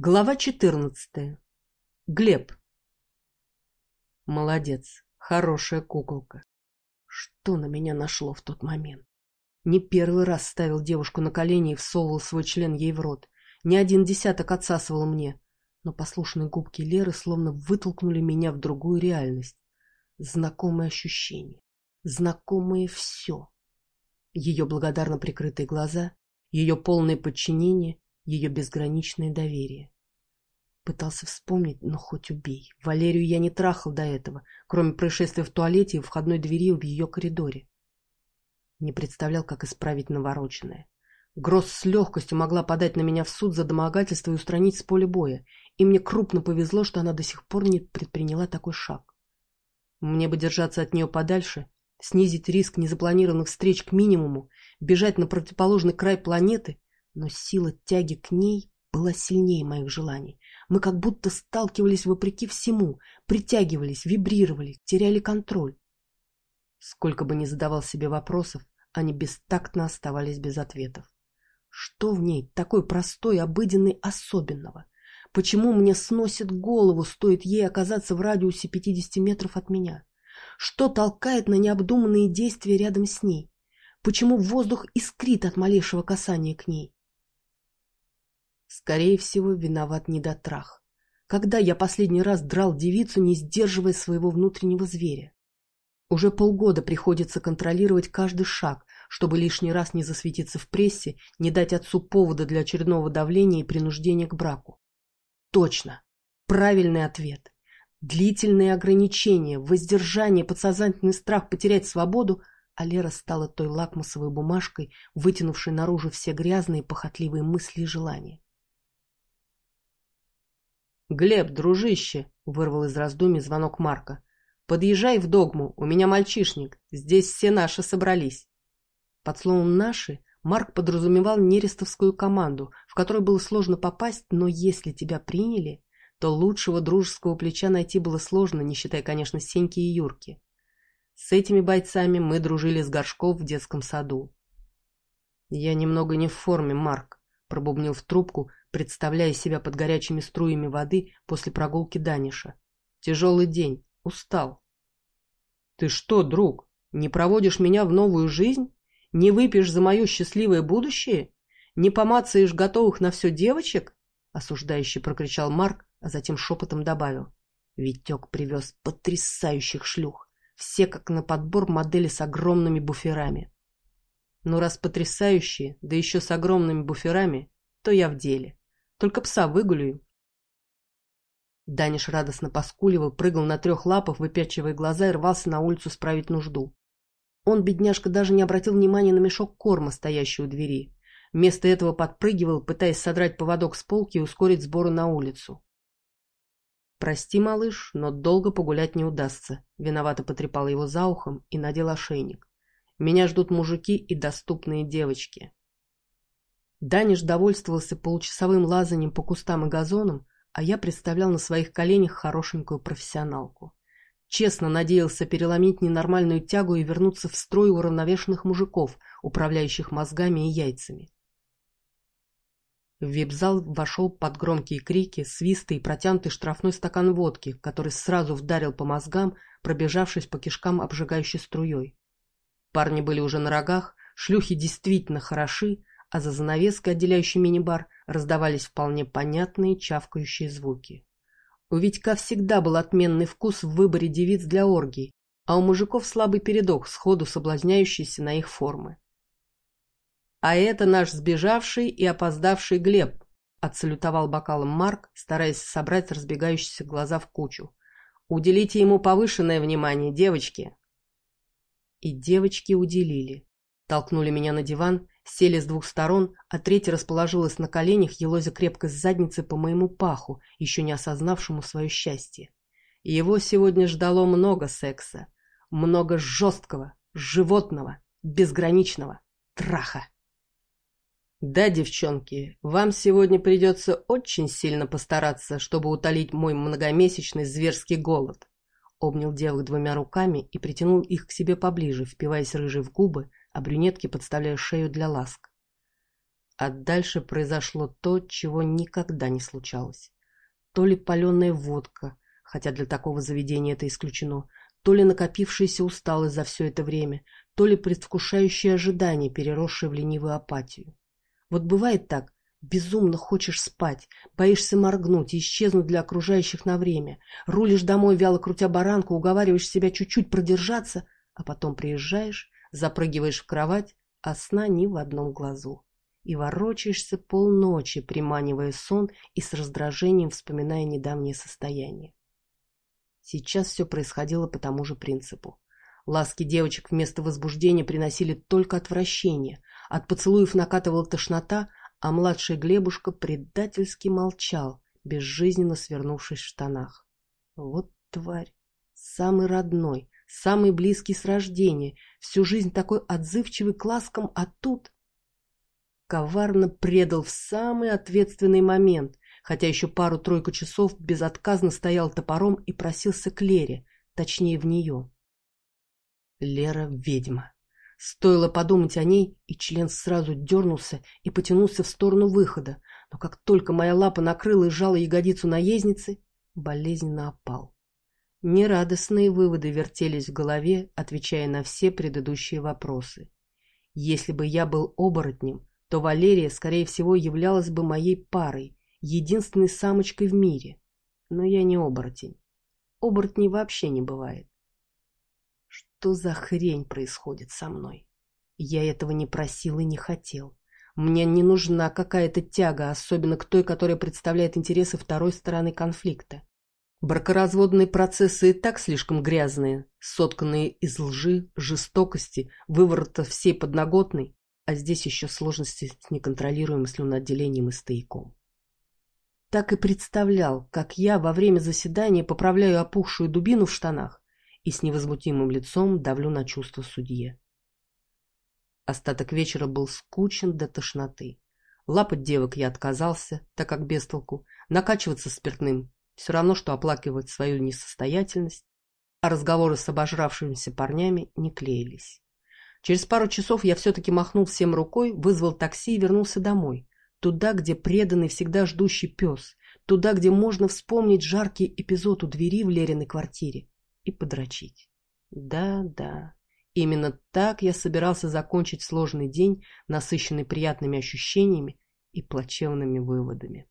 Глава 14. Глеб. Молодец, хорошая куколка. Что на меня нашло в тот момент? Не первый раз ставил девушку на колени и всовывал свой член ей в рот. Не один десяток отсасывал мне. Но послушные губки Леры словно вытолкнули меня в другую реальность. Знакомые ощущения. Знакомое все. Ее благодарно прикрытые глаза, ее полное подчинение — ее безграничное доверие. Пытался вспомнить, но хоть убей. Валерию я не трахал до этого, кроме происшествия в туалете и входной двери в ее коридоре. Не представлял, как исправить навороченное. Гросс с легкостью могла подать на меня в суд за домогательство и устранить с поля боя, и мне крупно повезло, что она до сих пор не предприняла такой шаг. Мне бы держаться от нее подальше, снизить риск незапланированных встреч к минимуму, бежать на противоположный край планеты но сила тяги к ней была сильнее моих желаний. Мы как будто сталкивались вопреки всему, притягивались, вибрировали, теряли контроль. Сколько бы ни задавал себе вопросов, они бестактно оставались без ответов. Что в ней такой простой, обыденной, особенного? Почему мне сносит голову, стоит ей оказаться в радиусе 50 метров от меня? Что толкает на необдуманные действия рядом с ней? Почему воздух искрит от малейшего касания к ней? Скорее всего, виноват недотрах. Когда я последний раз драл девицу, не сдерживая своего внутреннего зверя? Уже полгода приходится контролировать каждый шаг, чтобы лишний раз не засветиться в прессе, не дать отцу повода для очередного давления и принуждения к браку. Точно. Правильный ответ. Длительные ограничения, воздержание, подсознательный страх потерять свободу, а Лера стала той лакмусовой бумажкой, вытянувшей наружу все грязные похотливые мысли и желания. «Глеб, дружище!» — вырвал из раздумий звонок Марка. «Подъезжай в догму, у меня мальчишник, здесь все наши собрались». Под словом «наши» Марк подразумевал нерестовскую команду, в которой было сложно попасть, но если тебя приняли, то лучшего дружеского плеча найти было сложно, не считая, конечно, Сеньки и Юрки. С этими бойцами мы дружили с Горшков в детском саду. «Я немного не в форме, Марк», — пробубнил в трубку, представляя себя под горячими струями воды после прогулки Даниша. Тяжелый день, устал. «Ты что, друг, не проводишь меня в новую жизнь? Не выпьешь за мое счастливое будущее? Не помацаешь готовых на все девочек?» Осуждающе прокричал Марк, а затем шепотом добавил. Витек привез потрясающих шлюх. Все как на подбор модели с огромными буферами. Ну, раз потрясающие, да еще с огромными буферами, то я в деле. Только пса выгуляю. Даниш радостно поскуливал, прыгал на трех лапах, выпячивая глаза и рвался на улицу справить нужду. Он, бедняжка, даже не обратил внимания на мешок корма, стоящий у двери. Вместо этого подпрыгивал, пытаясь содрать поводок с полки и ускорить сборы на улицу. «Прости, малыш, но долго погулять не удастся», — виновато потрепал его за ухом и надел ошейник. «Меня ждут мужики и доступные девочки». Даниш довольствовался получасовым лазанием по кустам и газонам, а я представлял на своих коленях хорошенькую профессионалку. Честно надеялся переломить ненормальную тягу и вернуться в строй уравновешенных мужиков, управляющих мозгами и яйцами. В вип-зал вошел под громкие крики, свисты и протянутый штрафной стакан водки, который сразу вдарил по мозгам, пробежавшись по кишкам обжигающей струей. Парни были уже на рогах, шлюхи действительно хороши, а за занавеской, отделяющей мини-бар, раздавались вполне понятные чавкающие звуки. У Витька всегда был отменный вкус в выборе девиц для оргий, а у мужиков слабый передок, сходу соблазняющийся на их формы. «А это наш сбежавший и опоздавший Глеб», — отсалютовал бокалом Марк, стараясь собрать разбегающиеся глаза в кучу. «Уделите ему повышенное внимание, девочки!» И девочки уделили. Толкнули меня на диван Сели с двух сторон, а третья расположилась на коленях, елозя крепко с задницы по моему паху, еще не осознавшему свое счастье. Его сегодня ждало много секса. Много жесткого, животного, безграничного траха. Да, девчонки, вам сегодня придется очень сильно постараться, чтобы утолить мой многомесячный зверский голод. Обнял девок двумя руками и притянул их к себе поближе, впиваясь рыжей в губы, а брюнетки подставляя шею для ласк. А дальше произошло то, чего никогда не случалось. То ли паленая водка, хотя для такого заведения это исключено, то ли накопившаяся усталость за все это время, то ли предвкушающее ожидание, переросшее в ленивую апатию. Вот бывает так, безумно хочешь спать, боишься моргнуть и исчезнуть для окружающих на время, рулишь домой, вяло крутя баранку, уговариваешь себя чуть-чуть продержаться, а потом приезжаешь, запрыгиваешь в кровать, а сна ни в одном глазу и ворочаешься полночи, приманивая сон и с раздражением вспоминая недавнее состояние. Сейчас все происходило по тому же принципу. Ласки девочек вместо возбуждения приносили только отвращение, от поцелуев накатывала тошнота, а младший Глебушка предательски молчал, безжизненно свернувшись в штанах. Вот тварь! Самый родной, самый близкий с рождения, всю жизнь такой отзывчивый к ласкам, а тут коварно предал в самый ответственный момент, хотя еще пару-тройку часов безотказно стоял топором и просился к Лере, точнее в нее. Лера — ведьма. Стоило подумать о ней, и член сразу дернулся и потянулся в сторону выхода, но как только моя лапа накрыла и сжала ягодицу наездницы, болезненно опал. Нерадостные выводы вертелись в голове, отвечая на все предыдущие вопросы. Если бы я был оборотнем, то Валерия, скорее всего, являлась бы моей парой, единственной самочкой в мире. Но я не оборотень. Оборотней вообще не бывает. Что за хрень происходит со мной? Я этого не просил и не хотел. Мне не нужна какая-то тяга, особенно к той, которая представляет интересы второй стороны конфликта. Бракоразводные процессы и так слишком грязные, сотканные из лжи, жестокости, выворота всей подноготной, а здесь еще сложности с неконтролируемым слюноотделением и стояком. Так и представлял, как я во время заседания поправляю опухшую дубину в штанах и с невозмутимым лицом давлю на чувство судье. Остаток вечера был скучен до тошноты. Лапать девок я отказался, так как без толку, накачиваться спиртным все равно, что оплакивать свою несостоятельность, а разговоры с обожравшимися парнями не клеились. Через пару часов я все-таки махнул всем рукой, вызвал такси и вернулся домой. Туда, где преданный, всегда ждущий пес. Туда, где можно вспомнить жаркий эпизод у двери в Лериной квартире и подрочить. Да, да, именно так я собирался закончить сложный день, насыщенный приятными ощущениями и плачевными выводами.